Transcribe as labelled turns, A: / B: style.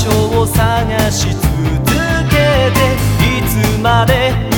A: 所を探し続けていつまで